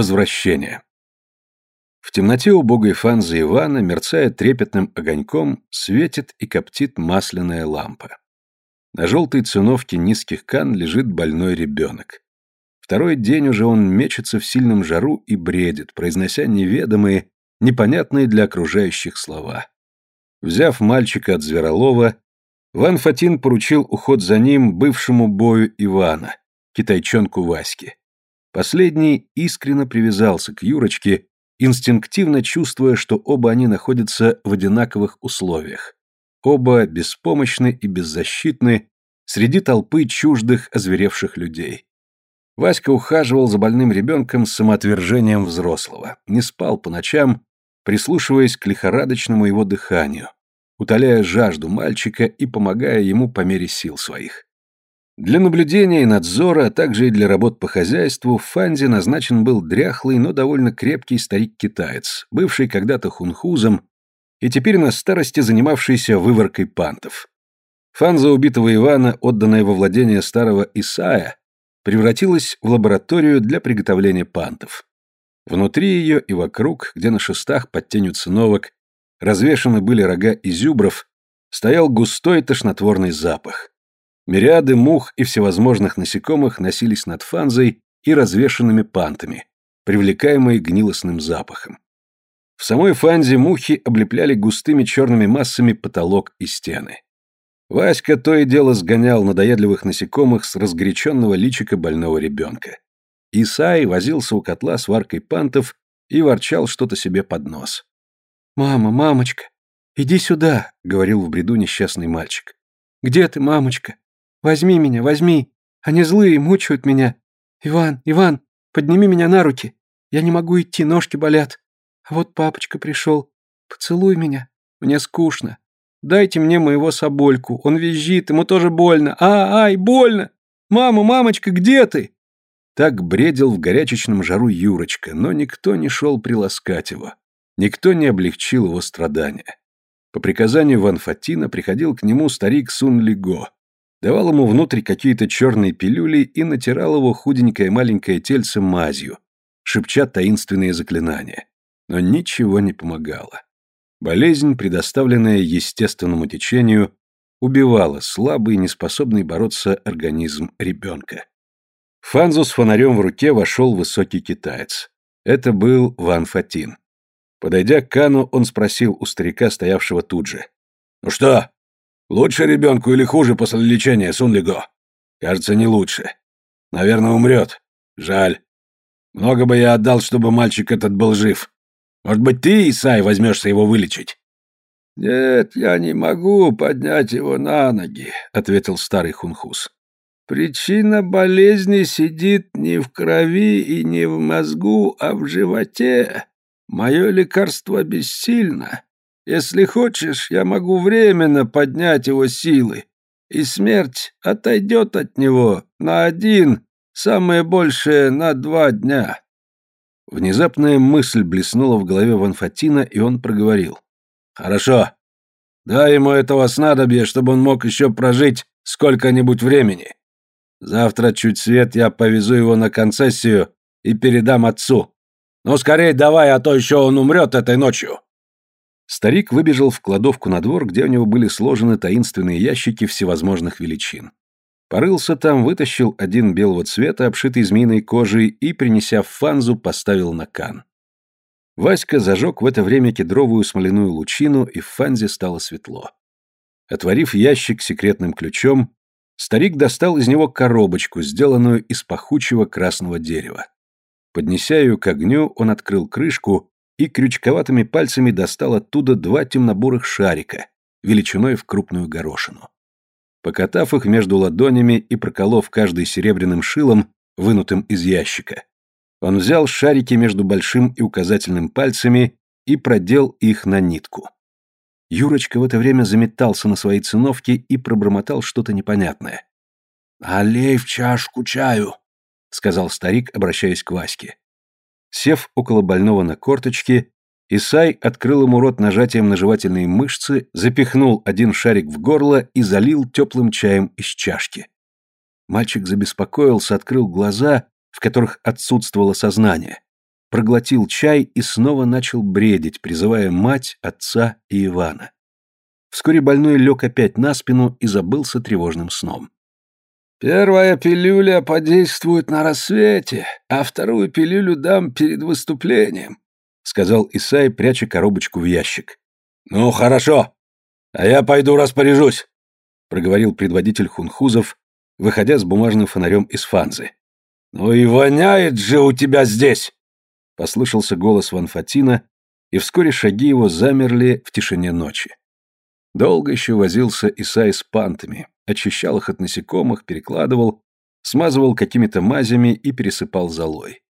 Возвращение. В темноте убогой фанзы Ивана, мерцая трепетным огоньком, светит и коптит масляная лампа. На желтой циновке низких кан лежит больной ребенок. Второй день уже он мечется в сильном жару и бредит, произнося неведомые, непонятные для окружающих слова. Взяв мальчика от Зверолова, Ван Фатин поручил уход за ним бывшему бою Ивана, китайчонку Ваське. Последний искренно привязался к Юрочке, инстинктивно чувствуя, что оба они находятся в одинаковых условиях. Оба беспомощны и беззащитны среди толпы чуждых, озверевших людей. Васька ухаживал за больным ребенком с самоотвержением взрослого, не спал по ночам, прислушиваясь к лихорадочному его дыханию, утоляя жажду мальчика и помогая ему по мере сил своих. Для наблюдения и надзора, а также и для работ по хозяйству в Фанзе назначен был дряхлый, но довольно крепкий старик-китаец, бывший когда-то хунхузом и теперь на старости занимавшийся выворкой пантов. Фанза убитого Ивана, отданная во владение старого Исая, превратилась в лабораторию для приготовления пантов. Внутри ее и вокруг, где на шестах под тенью циновок развешаны были рога изюбров, стоял густой тошнотворный запах. Мириады мух и всевозможных насекомых носились над фанзой и развешенными пантами, привлекаемые гнилостным запахом. В самой фанзе мухи облепляли густыми черными массами потолок и стены. Васька то и дело сгонял надоедливых насекомых с разгоряченного личика больного ребенка. Исай возился у котла с варкой пантов и ворчал что-то себе под нос. «Мама, мамочка, иди сюда», — говорил в бреду несчастный мальчик. «Где ты, мамочка? Возьми меня, возьми. Они злые, мучают меня. Иван, Иван, подними меня на руки. Я не могу идти, ножки болят. А вот папочка пришел. Поцелуй меня. Мне скучно. Дайте мне моего собольку. Он визжит, ему тоже больно. А, ай, больно. Мама, мамочка, где ты? Так бредил в горячечном жару Юрочка, но никто не шел приласкать его. Никто не облегчил его страдания. По приказанию Ван Фатина приходил к нему старик Сун Лиго, давал ему внутрь какие-то черные пилюли и натирал его худенькое маленькое тельце мазью, шепча таинственные заклинания. Но ничего не помогало. Болезнь, предоставленная естественному течению, убивала слабый, неспособный бороться организм ребенка. Фанзу с фонарем в руке вошел высокий китаец. Это был Ван Фатин. Подойдя к Кану, он спросил у старика, стоявшего тут же. «Ну что, Лучше ребенку или хуже после лечения, Сунлиго? Кажется, не лучше. Наверное, умрет. Жаль. Много бы я отдал, чтобы мальчик этот был жив. Может быть, ты, Исай, возьмешься его вылечить? «Нет, я не могу поднять его на ноги», — ответил старый хунхус. «Причина болезни сидит не в крови и не в мозгу, а в животе. Мое лекарство бессильно. Если хочешь, я могу временно поднять его силы, и смерть отойдет от него на один, самое большее на два дня». Внезапная мысль блеснула в голове Ванфатина, и он проговорил. «Хорошо. Дай ему этого снадобья, чтобы он мог еще прожить сколько-нибудь времени. Завтра чуть свет я повезу его на концессию и передам отцу. Ну, скорее давай, а то еще он умрет этой ночью». Старик выбежал в кладовку на двор, где у него были сложены таинственные ящики всевозможных величин. Порылся там, вытащил один белого цвета, обшитый змеиной кожей, и, принеся в фанзу, поставил на кан. Васька зажег в это время кедровую смоляную лучину, и в фанзе стало светло. Отворив ящик секретным ключом, старик достал из него коробочку, сделанную из пахучего красного дерева. Поднеся ее к огню, он открыл крышку и крючковатыми пальцами достал оттуда два темнобурых шарика, величиной в крупную горошину. Покатав их между ладонями и проколов каждый серебряным шилом, вынутым из ящика, он взял шарики между большим и указательным пальцами и продел их на нитку. Юрочка в это время заметался на своей циновке и пробормотал что-то непонятное. «Налей в чашку чаю», — сказал старик, обращаясь к Ваське. Сев около больного на корточке, Исай открыл ему рот нажатием на жевательные мышцы, запихнул один шарик в горло и залил теплым чаем из чашки. Мальчик забеспокоился, открыл глаза, в которых отсутствовало сознание. проглотил чай и снова начал бредить, призывая мать, отца и Ивана. Вскоре больной лег опять на спину и забылся тревожным сном. «Первая пилюля подействует на рассвете, а вторую пилюлю дам перед выступлением», сказал Исай, пряча коробочку в ящик. «Ну, хорошо. А я пойду распоряжусь», проговорил предводитель хунхузов, выходя с бумажным фонарем из фанзы. «Ну и воняет же у тебя здесь!» Послышался голос Ван Фатина, и вскоре шаги его замерли в тишине ночи. Долго еще возился Исай с пантами, очищал их от насекомых, перекладывал, смазывал какими-то мазями и пересыпал золой.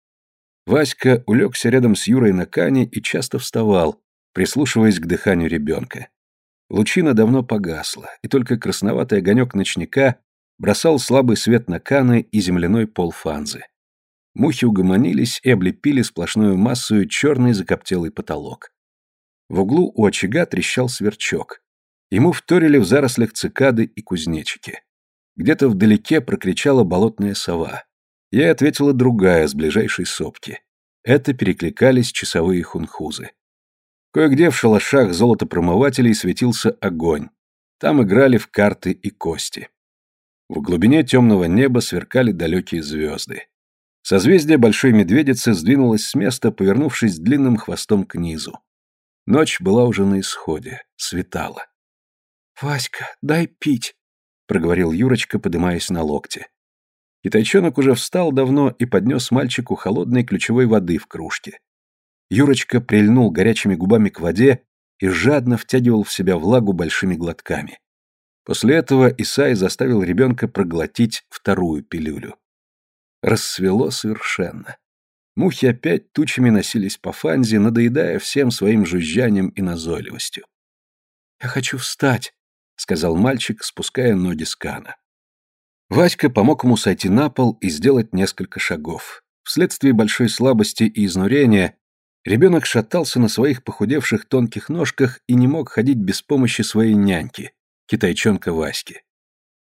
Васька улегся рядом с Юрой на кане и часто вставал, прислушиваясь к дыханию ребенка. Лучина давно погасла, и только красноватый огонек ночника бросал слабый свет на каны и земляной пол фанзы. Мухи угомонились и облепили сплошную массу черный закоптелый потолок. В углу у очага трещал сверчок. Ему вторили в зарослях цикады и кузнечики. Где-то вдалеке прокричала болотная сова. Ей ответила другая с ближайшей сопки. Это перекликались часовые хунхузы. Кое-где в шалашах золотопромывателей светился огонь. Там играли в карты и кости. В глубине темного неба сверкали далекие звезды. Созвездие Большой Медведицы сдвинулось с места, повернувшись длинным хвостом к низу. Ночь была уже на исходе, светала. «Васька, дай пить», — проговорил Юрочка, подымаясь на локте. Китайчонок уже встал давно и поднес мальчику холодной ключевой воды в кружке. Юрочка прильнул горячими губами к воде и жадно втягивал в себя влагу большими глотками. После этого Исай заставил ребенка проглотить вторую пилюлю. Рассвело совершенно. Мухи опять тучами носились по фанзе, надоедая всем своим жужжанием и назойливостью. «Я хочу встать», — сказал мальчик, спуская ноги с кана. Васька помог ему сойти на пол и сделать несколько шагов. Вследствие большой слабости и изнурения ребенок шатался на своих похудевших тонких ножках и не мог ходить без помощи своей няньки, китайчонка Васьки.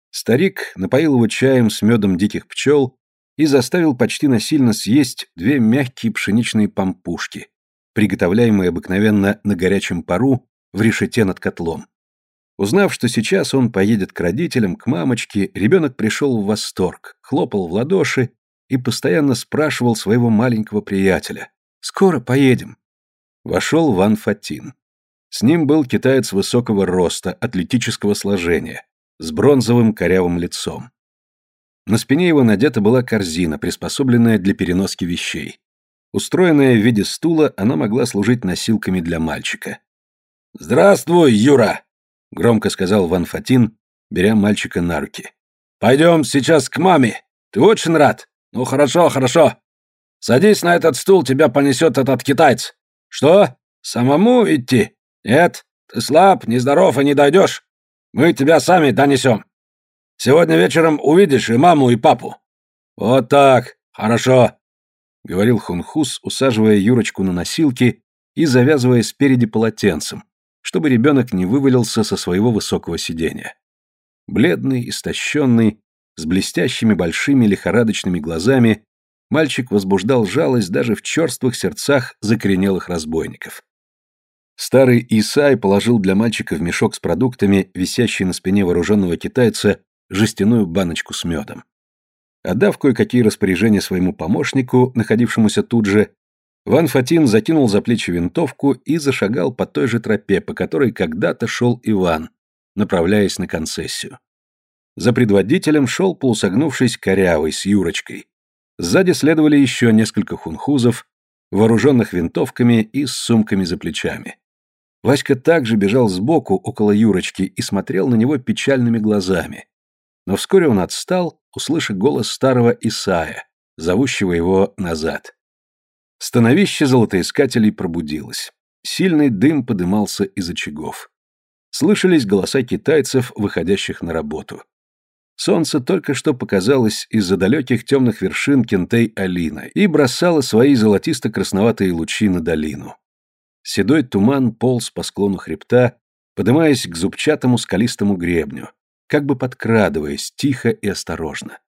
Старик напоил его чаем с медом диких пчел и заставил почти насильно съесть две мягкие пшеничные пампушки, приготовляемые обыкновенно на горячем пару в решете над котлом. Узнав, что сейчас он поедет к родителям, к мамочке, ребенок пришел в восторг, хлопал в ладоши и постоянно спрашивал своего маленького приятеля «Скоро поедем». Вошел Ван Фатин. С ним был китаец высокого роста, атлетического сложения, с бронзовым корявым лицом. На спине его надета была корзина, приспособленная для переноски вещей. Устроенная в виде стула, она могла служить носилками для мальчика. «Здравствуй, Юра!» — громко сказал Ван Фатин, беря мальчика на руки. «Пойдем сейчас к маме. Ты очень рад? Ну, хорошо, хорошо. Садись на этот стул, тебя понесет этот китаец. Что? Самому идти? Нет, ты слаб, нездоров и не дойдешь. Мы тебя сами донесем. Сегодня вечером увидишь и маму, и папу. Вот так, хорошо, — говорил Хунхус, усаживая Юрочку на носилки и завязывая спереди полотенцем, чтобы ребенок не вывалился со своего высокого сидения. Бледный, истощенный, с блестящими большими лихорадочными глазами, мальчик возбуждал жалость даже в черствых сердцах закоренелых разбойников. Старый Исай положил для мальчика в мешок с продуктами, висящий на спине вооруженного китайца, жестяную баночку с медом. Отдав кое-какие распоряжения своему помощнику, находившемуся тут же, Ван Фатин закинул за плечи винтовку и зашагал по той же тропе, по которой когда-то шел Иван, направляясь на концессию. За предводителем шел полусогнувшись корявый с Юрочкой. Сзади следовали еще несколько хунхузов, вооруженных винтовками и с сумками за плечами. Васька также бежал сбоку, около Юрочки, и смотрел на него печальными глазами. Но вскоре он отстал, услышав голос старого Исая, зовущего его назад. Становище золотоискателей пробудилось. Сильный дым подымался из очагов. Слышались голоса китайцев, выходящих на работу. Солнце только что показалось из-за далеких темных вершин Кентей-Алина и бросало свои золотисто-красноватые лучи на долину. Седой туман полз по склону хребта, подымаясь к зубчатому скалистому гребню, как бы подкрадываясь тихо и осторожно.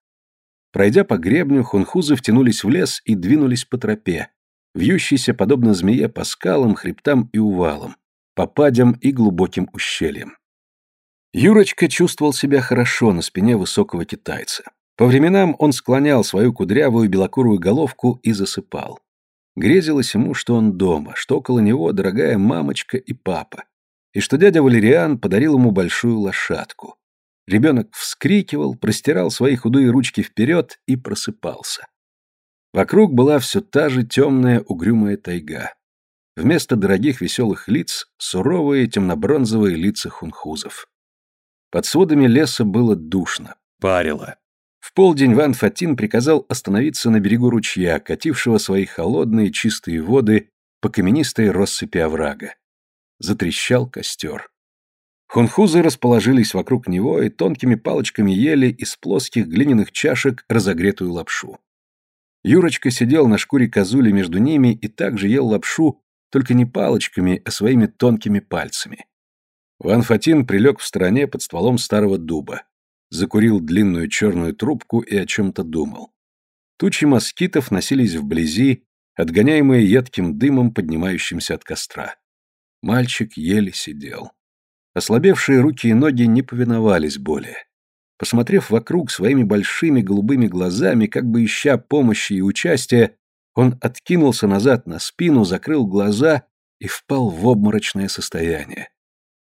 Пройдя по гребню, хунхузы втянулись в лес и двинулись по тропе, вьющийся подобно змее по скалам, хребтам и увалам, по падям и глубоким ущельям. Юрочка чувствовал себя хорошо на спине высокого китайца. По временам он склонял свою кудрявую белокурую головку и засыпал. Грезилось ему, что он дома, что около него дорогая мамочка и папа, и что дядя Валериан подарил ему большую лошадку. Ребенок вскрикивал, простирал свои худые ручки вперед и просыпался. Вокруг была все та же темная угрюмая тайга. Вместо дорогих веселых лиц — суровые темно-бронзовые лица хунхузов. Под сводами леса было душно, парило. В полдень Ван Фатин приказал остановиться на берегу ручья, катившего свои холодные чистые воды по каменистой россыпи оврага. Затрещал костер. Хунхузы расположились вокруг него и тонкими палочками ели из плоских глиняных чашек разогретую лапшу. Юрочка сидел на шкуре козули между ними и также ел лапшу, только не палочками, а своими тонкими пальцами. Ван Фатин прилег в стороне под стволом старого дуба закурил длинную черную трубку и о чем-то думал. Тучи москитов носились вблизи, отгоняемые едким дымом, поднимающимся от костра. Мальчик еле сидел. Ослабевшие руки и ноги не повиновались более. Посмотрев вокруг своими большими голубыми глазами, как бы ища помощи и участия, он откинулся назад на спину, закрыл глаза и впал в обморочное состояние.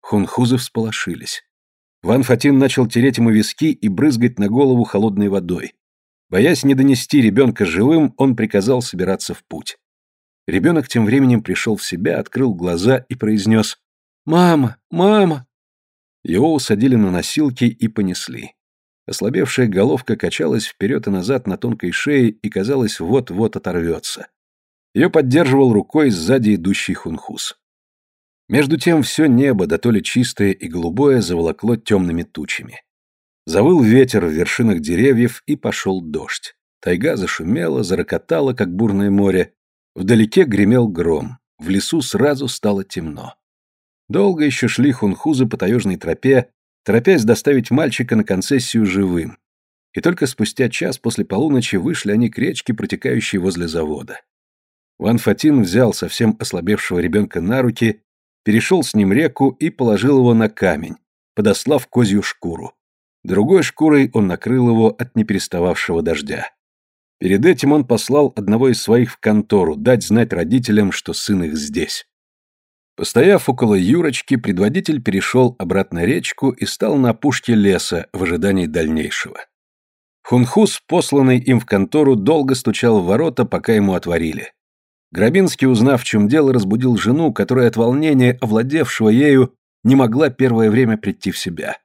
Хунхузы всполошились. Ван Фатин начал тереть ему виски и брызгать на голову холодной водой. Боясь не донести ребенка живым, он приказал собираться в путь. Ребенок тем временем пришел в себя, открыл глаза и произнес «Мама! Мама!». Его усадили на носилки и понесли. Ослабевшая головка качалась вперед и назад на тонкой шее и, казалось, вот-вот оторвется. Ее поддерживал рукой сзади идущий хунхус. Между тем все небо, да то ли чистое и голубое, заволокло темными тучами. Завыл ветер в вершинах деревьев, и пошел дождь. Тайга зашумела, зарокотала, как бурное море. Вдалеке гремел гром. В лесу сразу стало темно. Долго еще шли хунхузы по таежной тропе, торопясь доставить мальчика на концессию живым. И только спустя час после полуночи вышли они к речке, протекающей возле завода. Ван Фатин взял совсем ослабевшего ребенка на руки перешел с ним реку и положил его на камень, подослав козью шкуру. Другой шкурой он накрыл его от неперестававшего дождя. Перед этим он послал одного из своих в контору дать знать родителям, что сын их здесь. Постояв около Юрочки, предводитель перешел обратно речку и стал на опушке леса в ожидании дальнейшего. Хунхус, посланный им в контору, долго стучал в ворота, пока ему отворили. Грабинский, узнав, в чем дело, разбудил жену, которая от волнения, овладевшего ею, не могла первое время прийти в себя.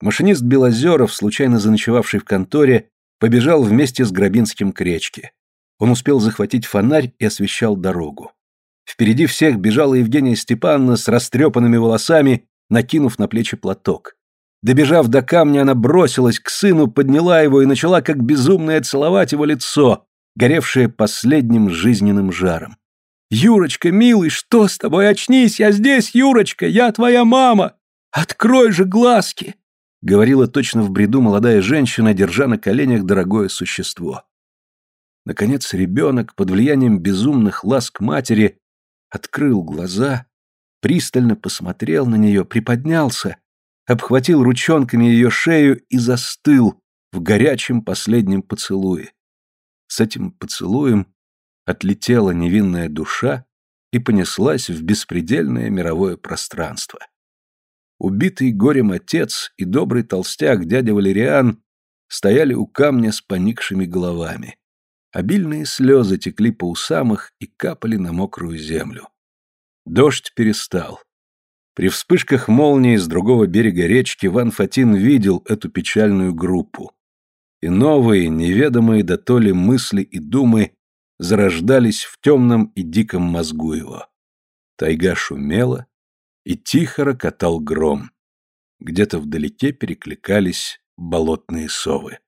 Машинист Белозеров, случайно заночевавший в конторе, побежал вместе с Грабинским к речке. Он успел захватить фонарь и освещал дорогу. Впереди всех бежала Евгения Степановна с растрепанными волосами, накинув на плечи платок. Добежав до камня, она бросилась к сыну, подняла его и начала как безумная целовать его лицо, горевшее последним жизненным жаром. «Юрочка, милый, что с тобой? Очнись, я здесь, Юрочка, я твоя мама! Открой же глазки!» Говорила точно в бреду молодая женщина, держа на коленях дорогое существо. Наконец ребенок, под влиянием безумных ласк матери, открыл глаза, пристально посмотрел на нее, приподнялся, обхватил ручонками ее шею и застыл в горячем последнем поцелуе. С этим поцелуем отлетела невинная душа и понеслась в беспредельное мировое пространство. Убитый горем отец и добрый толстяк дядя Валериан стояли у камня с поникшими головами. Обильные слезы текли по усам их и капали на мокрую землю. Дождь перестал. При вспышках молнии с другого берега речки Ван Фатин видел эту печальную группу и новые, неведомые до то ли мысли и думы зарождались в темном и диком мозгу его. Тайга шумела, и тихо рокотал гром. Где-то вдалеке перекликались болотные совы.